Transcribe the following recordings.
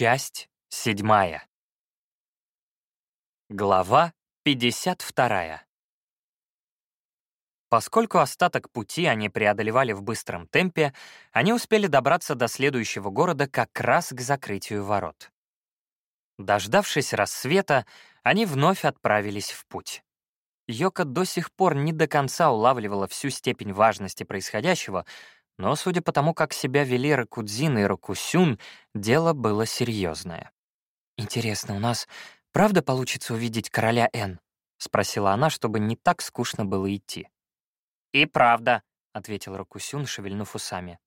Часть седьмая. Глава 52. Поскольку остаток пути они преодолевали в быстром темпе, они успели добраться до следующего города как раз к закрытию ворот. Дождавшись рассвета, они вновь отправились в путь. Йока до сих пор не до конца улавливала всю степень важности происходящего, но, судя по тому, как себя вели Ракудзин и Ракусюн, дело было серьезное. «Интересно, у нас правда получится увидеть короля Н?» — спросила она, чтобы не так скучно было идти. «И правда», — ответил Ракусюн, шевельнув усами.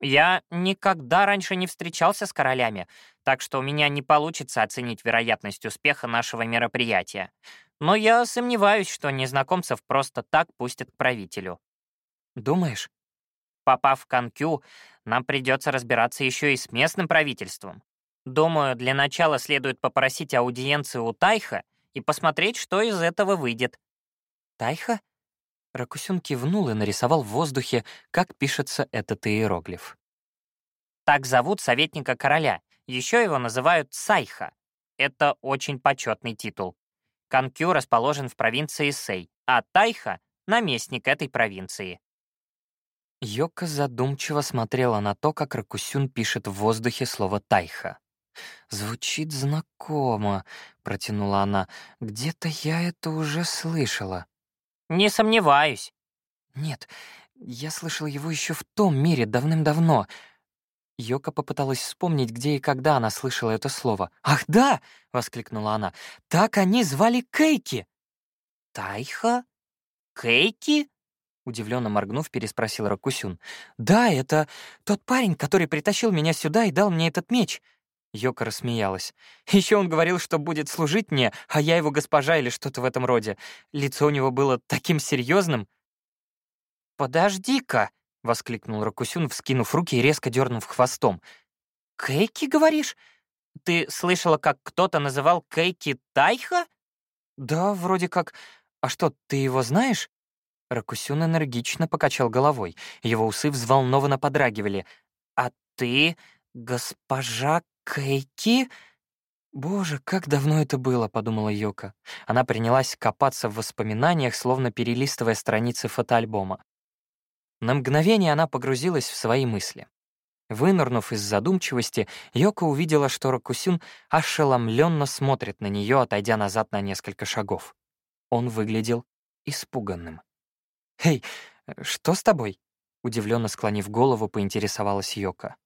«Я никогда раньше не встречался с королями, так что у меня не получится оценить вероятность успеха нашего мероприятия. Но я сомневаюсь, что незнакомцев просто так пустят к правителю». «Думаешь?» Попав в Канкю, нам придется разбираться еще и с местным правительством. Думаю, для начала следует попросить аудиенцию у Тайха и посмотреть, что из этого выйдет. Тайха? Ракусюн кивнул и нарисовал в воздухе, как пишется этот иероглиф. Так зовут советника короля. Еще его называют Сайха. Это очень почетный титул. Канкю расположен в провинции Сэй, а Тайха — наместник этой провинции. Йока задумчиво смотрела на то, как Ракусюн пишет в воздухе слово «тайха». «Звучит знакомо», — протянула она. «Где-то я это уже слышала». «Не сомневаюсь». «Нет, я слышала его еще в том мире давным-давно». Йока попыталась вспомнить, где и когда она слышала это слово. «Ах, да!» — воскликнула она. «Так они звали Кейки!» «Тайха? Кейки?» Удивленно моргнув, переспросил Ракусюн. «Да, это тот парень, который притащил меня сюда и дал мне этот меч». Йока рассмеялась. Еще он говорил, что будет служить мне, а я его госпожа или что-то в этом роде. Лицо у него было таким серьезным. «Подожди-ка!» — воскликнул Ракусюн, вскинув руки и резко дернув хвостом. «Кейки, говоришь? Ты слышала, как кто-то называл Кейки Тайха?» «Да, вроде как. А что, ты его знаешь?» Ракусюн энергично покачал головой. Его усы взволнованно подрагивали. «А ты, госпожа Кейки?» «Боже, как давно это было», — подумала Йока. Она принялась копаться в воспоминаниях, словно перелистывая страницы фотоальбома. На мгновение она погрузилась в свои мысли. Вынырнув из задумчивости, Йока увидела, что Ракусюн ошеломленно смотрит на нее, отойдя назад на несколько шагов. Он выглядел испуганным. «Эй, что с тобой?» Удивленно склонив голову, поинтересовалась Йока.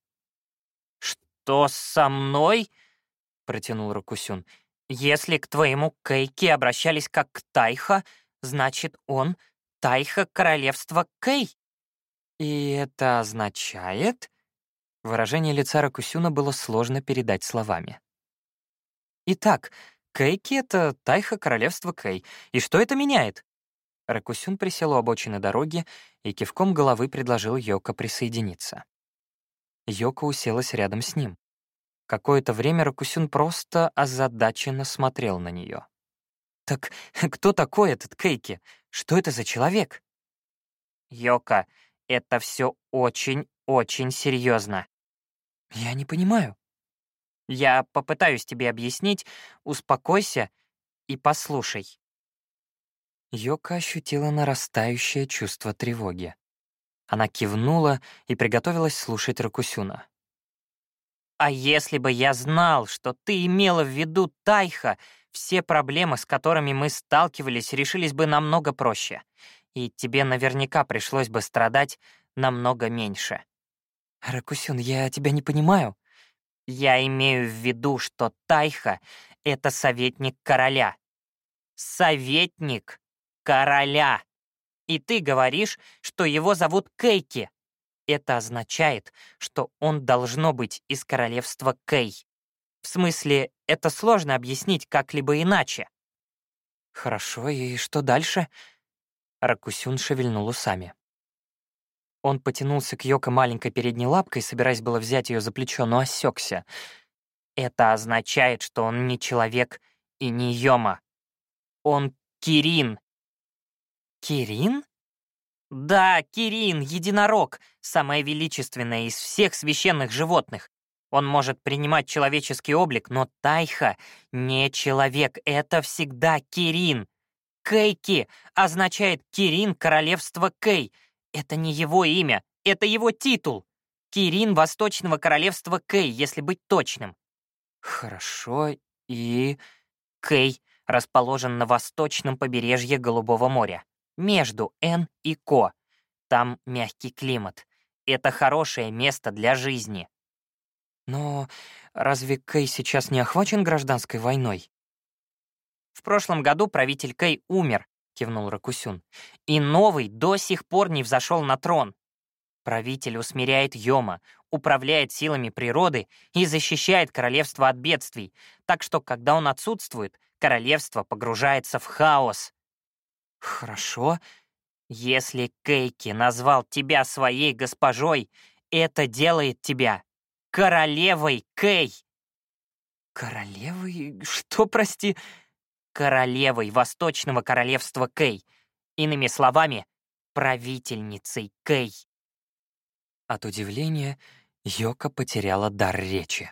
«Что со мной?» — протянул Рокусюн. «Если к твоему Кейке обращались как к Тайха, значит, он — Тайха королевства Кей». «И это означает...» Выражение лица Ракусюна было сложно передать словами. «Итак, Кейки — это Тайха королевства Кей. И что это меняет?» Ракусюн присел у обочины дороги и кивком головы предложил Йоко присоединиться. Йоко уселась рядом с ним. Какое-то время Ракусюн просто озадаченно смотрел на нее. «Так кто такой этот Кейки? Что это за человек?» «Йока, это все очень-очень серьезно. «Я не понимаю». «Я попытаюсь тебе объяснить. Успокойся и послушай». Йока ощутила нарастающее чувство тревоги. Она кивнула и приготовилась слушать Ракусюна. «А если бы я знал, что ты имела в виду Тайха, все проблемы, с которыми мы сталкивались, решились бы намного проще, и тебе наверняка пришлось бы страдать намного меньше». «Ракусюн, я тебя не понимаю». «Я имею в виду, что Тайха — это советник короля. Советник короля. И ты говоришь, что его зовут Кейки. Это означает, что он должно быть из королевства Кей. В смысле, это сложно объяснить как-либо иначе. Хорошо, и что дальше? Ракусюн шевельнул усами. Он потянулся к Йоко маленькой передней лапкой, собираясь было взять ее за плечо, но осекся. Это означает, что он не человек и не Йома. Он Кирин, «Кирин?» «Да, Кирин, единорог, самое величественное из всех священных животных. Он может принимать человеческий облик, но Тайха не человек, это всегда Кирин. Кейки означает Кирин королевства Кей. Это не его имя, это его титул. Кирин Восточного королевства Кей, если быть точным. Хорошо, и... Кей расположен на восточном побережье Голубого моря, между Н и Ко. Там мягкий климат. Это хорошее место для жизни. Но разве Кей сейчас не охвачен гражданской войной? В прошлом году правитель Кей умер, кивнул Ракусюн, и новый до сих пор не взошел на трон. Правитель усмиряет Йома, управляет силами природы и защищает королевство от бедствий, так что, когда он отсутствует, королевство погружается в хаос. Хорошо. Если Кейки назвал тебя своей госпожой, это делает тебя королевой Кей. Королевой? Что, прости? Королевой Восточного королевства Кей. Иными словами, правительницей Кей. От удивления Йока потеряла дар речи.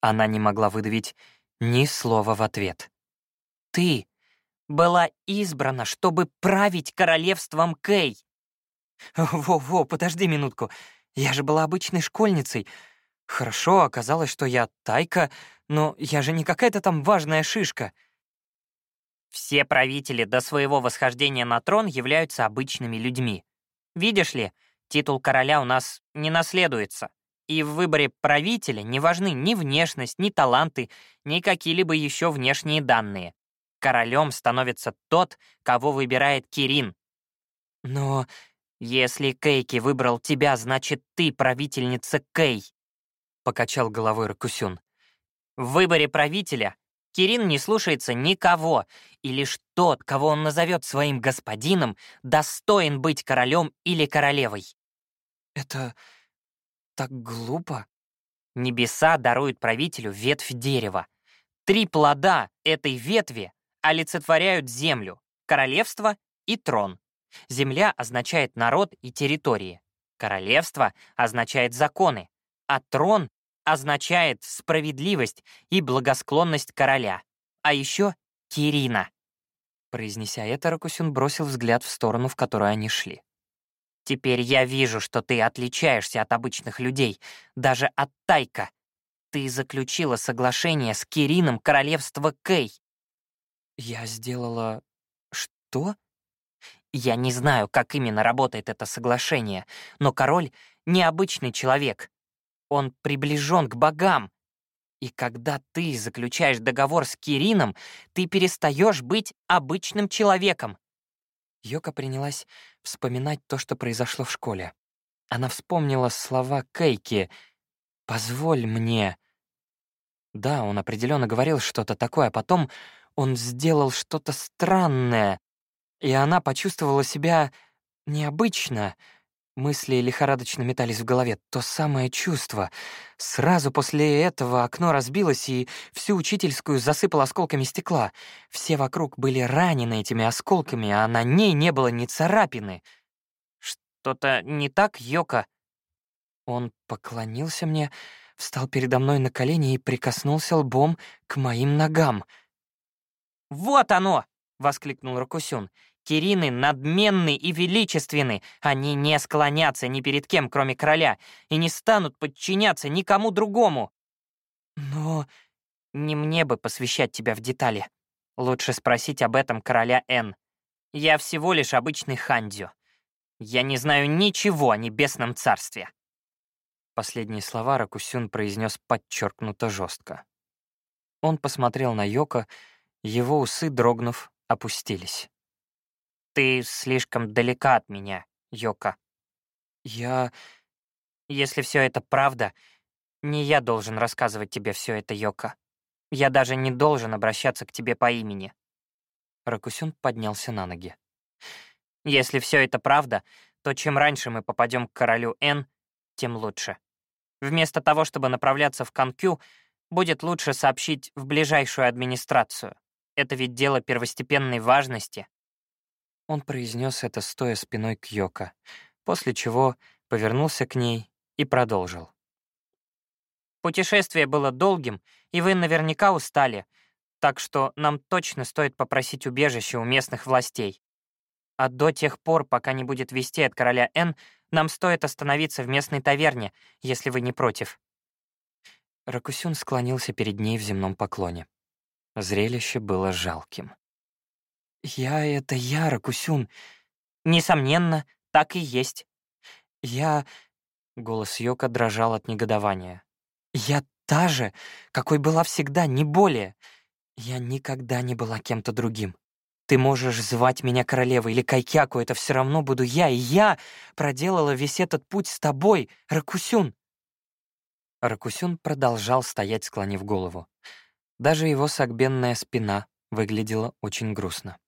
Она не могла выдавить ни слова в ответ. «Ты была избрана, чтобы править королевством Кей!» «Во-во, подожди минутку. Я же была обычной школьницей. Хорошо, оказалось, что я тайка, но я же не какая-то там важная шишка». Все правители до своего восхождения на трон являются обычными людьми. Видишь ли, Титул короля у нас не наследуется, и в выборе правителя не важны ни внешность, ни таланты, ни какие-либо еще внешние данные. Королем становится тот, кого выбирает Кирин. Но если Кейки выбрал тебя, значит, ты правительница Кей, — покачал головой Ракусюн. В выборе правителя Кирин не слушается никого, и лишь тот, кого он назовет своим господином, достоин быть королем или королевой. Это так глупо. Небеса даруют правителю ветвь дерева. Три плода этой ветви олицетворяют землю, королевство и трон. Земля означает народ и территории. Королевство означает законы, а трон означает справедливость и благосклонность короля. А еще Кирина. Произнеся это, Ракусюн бросил взгляд в сторону, в которую они шли. «Теперь я вижу, что ты отличаешься от обычных людей, даже от Тайка. Ты заключила соглашение с Кирином королевства Кей». «Я сделала... что?» «Я не знаю, как именно работает это соглашение, но король — необычный человек. Он приближен к богам. И когда ты заключаешь договор с Кирином, ты перестаешь быть обычным человеком. Йока принялась вспоминать то, что произошло в школе. Она вспомнила слова Кейки «Позволь мне». Да, он определенно говорил что-то такое, а потом он сделал что-то странное, и она почувствовала себя необычно — Мысли лихорадочно метались в голове. То самое чувство. Сразу после этого окно разбилось, и всю учительскую засыпало осколками стекла. Все вокруг были ранены этими осколками, а на ней не было ни царапины. «Что-то не так, Йока?» Он поклонился мне, встал передо мной на колени и прикоснулся лбом к моим ногам. «Вот оно!» — воскликнул Рокусюн. Кирины надменны и величественны. Они не склонятся ни перед кем, кроме короля, и не станут подчиняться никому другому. Но не мне бы посвящать тебя в детали. Лучше спросить об этом короля Н. Я всего лишь обычный хандзю. Я не знаю ничего о небесном царстве. Последние слова Ракусюн произнес подчеркнуто жестко. Он посмотрел на Йока, его усы, дрогнув, опустились. «Ты слишком далека от меня, Йока». «Я...» «Если все это правда, не я должен рассказывать тебе все это, Йока. Я даже не должен обращаться к тебе по имени». Ракусюн поднялся на ноги. «Если все это правда, то чем раньше мы попадем к королю Н, тем лучше. Вместо того, чтобы направляться в Канкю, будет лучше сообщить в ближайшую администрацию. Это ведь дело первостепенной важности, он произнес это, стоя спиной к Йоко, после чего повернулся к ней и продолжил. Путешествие было долгим, и вы наверняка устали, так что нам точно стоит попросить убежище у местных властей. А до тех пор, пока не будет вести от короля Н, нам стоит остановиться в местной таверне, если вы не против». Ракусюн склонился перед ней в земном поклоне. Зрелище было жалким. «Я — это я, Ракусюн». «Несомненно, так и есть». «Я...» — голос Йока дрожал от негодования. «Я та же, какой была всегда, не более. Я никогда не была кем-то другим. Ты можешь звать меня королевой или Кайкяку, это все равно буду я, и я проделала весь этот путь с тобой, Ракусюн. Ракусюн продолжал стоять, склонив голову. Даже его согбенная спина выглядела очень грустно.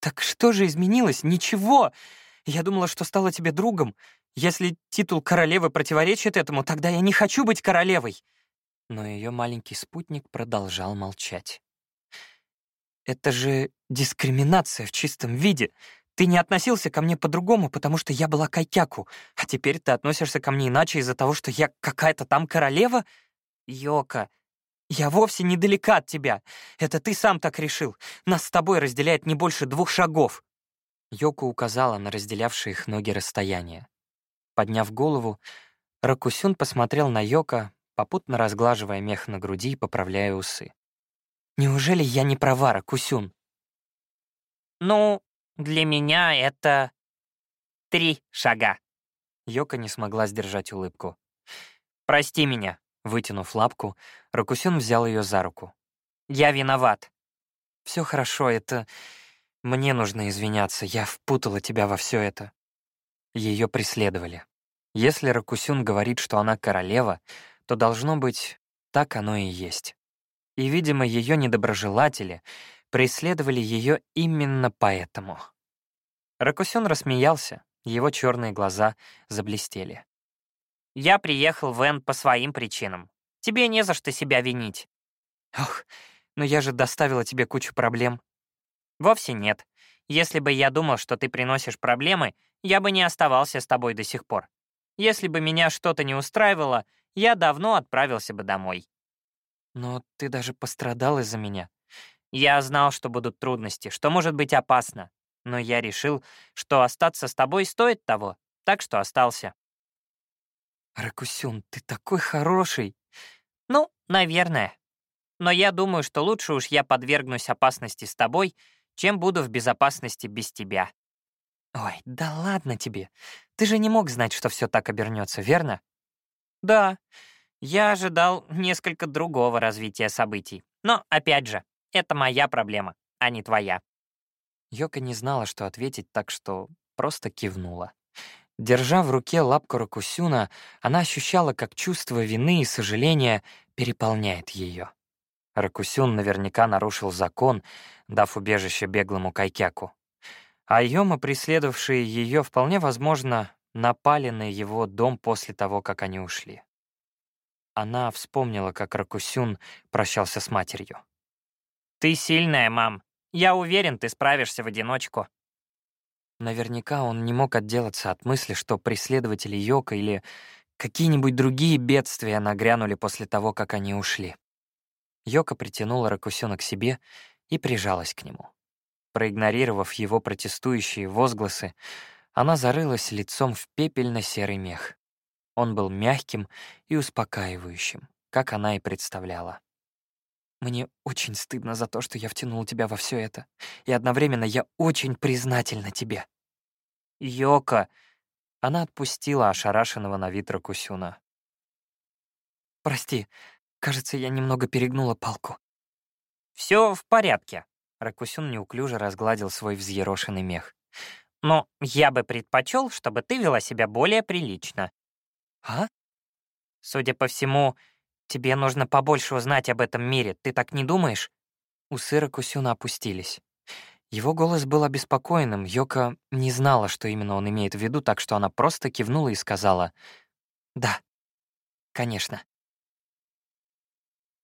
«Так что же изменилось? Ничего! Я думала, что стала тебе другом. Если титул королевы противоречит этому, тогда я не хочу быть королевой!» Но ее маленький спутник продолжал молчать. Это же дискриминация в чистом виде. Ты не относился ко мне по-другому, потому что я была кайкяку, а теперь ты относишься ко мне иначе из-за того, что я какая-то там королева? Йока, я вовсе недалека от тебя. Это ты сам так решил. Нас с тобой разделяет не больше двух шагов. Йока указала на разделявшие их ноги расстояние. Подняв голову, Ракусюн посмотрел на Йока, попутно разглаживая мех на груди и поправляя усы. Неужели я не права, Ракусюн? Ну, для меня это три шага. Йока не смогла сдержать улыбку. «Прости меня», — вытянув лапку, Ракусюн взял ее за руку. «Я виноват». Все хорошо, это... Мне нужно извиняться, я впутала тебя во все это». Ее преследовали. Если Ракусюн говорит, что она королева, то должно быть, так оно и есть и, видимо, ее недоброжелатели преследовали ее именно поэтому. Ракусюн рассмеялся, его черные глаза заблестели. «Я приехал в Эн по своим причинам. Тебе не за что себя винить». «Ох, но я же доставила тебе кучу проблем». «Вовсе нет. Если бы я думал, что ты приносишь проблемы, я бы не оставался с тобой до сих пор. Если бы меня что-то не устраивало, я давно отправился бы домой. Но ты даже пострадал из-за меня. Я знал, что будут трудности, что может быть опасно. Но я решил, что остаться с тобой стоит того, так что остался. Ракусюн, ты такой хороший. Ну, наверное. Но я думаю, что лучше уж я подвергнусь опасности с тобой, чем буду в безопасности без тебя. Ой, да ладно тебе. Ты же не мог знать, что все так обернется, верно? Да. Я ожидал несколько другого развития событий. Но, опять же, это моя проблема, а не твоя. Йока не знала, что ответить, так что просто кивнула. Держа в руке лапку Ракусюна, она ощущала, как чувство вины и сожаления переполняет ее. Ракусюн наверняка нарушил закон, дав убежище беглому Кайкяку. А Йома, преследовавшие ее, вполне возможно, напали на его дом после того, как они ушли. Она вспомнила, как Ракусюн прощался с матерью. «Ты сильная, мам. Я уверен, ты справишься в одиночку». Наверняка он не мог отделаться от мысли, что преследователи Йока или какие-нибудь другие бедствия нагрянули после того, как они ушли. Йока притянула Ракусюна к себе и прижалась к нему. Проигнорировав его протестующие возгласы, она зарылась лицом в пепельно-серый мех. Он был мягким и успокаивающим, как она и представляла. «Мне очень стыдно за то, что я втянул тебя во все это, и одновременно я очень признательна тебе». «Йока!» Она отпустила ошарашенного на вид Ракусюна. «Прости, кажется, я немного перегнула палку». Все в порядке», — Ракусюн неуклюже разгладил свой взъерошенный мех. «Но я бы предпочел, чтобы ты вела себя более прилично. «А?» «Судя по всему, тебе нужно побольше узнать об этом мире, ты так не думаешь?» Усы Ракусюна опустились. Его голос был обеспокоенным, Йока не знала, что именно он имеет в виду, так что она просто кивнула и сказала «Да, конечно».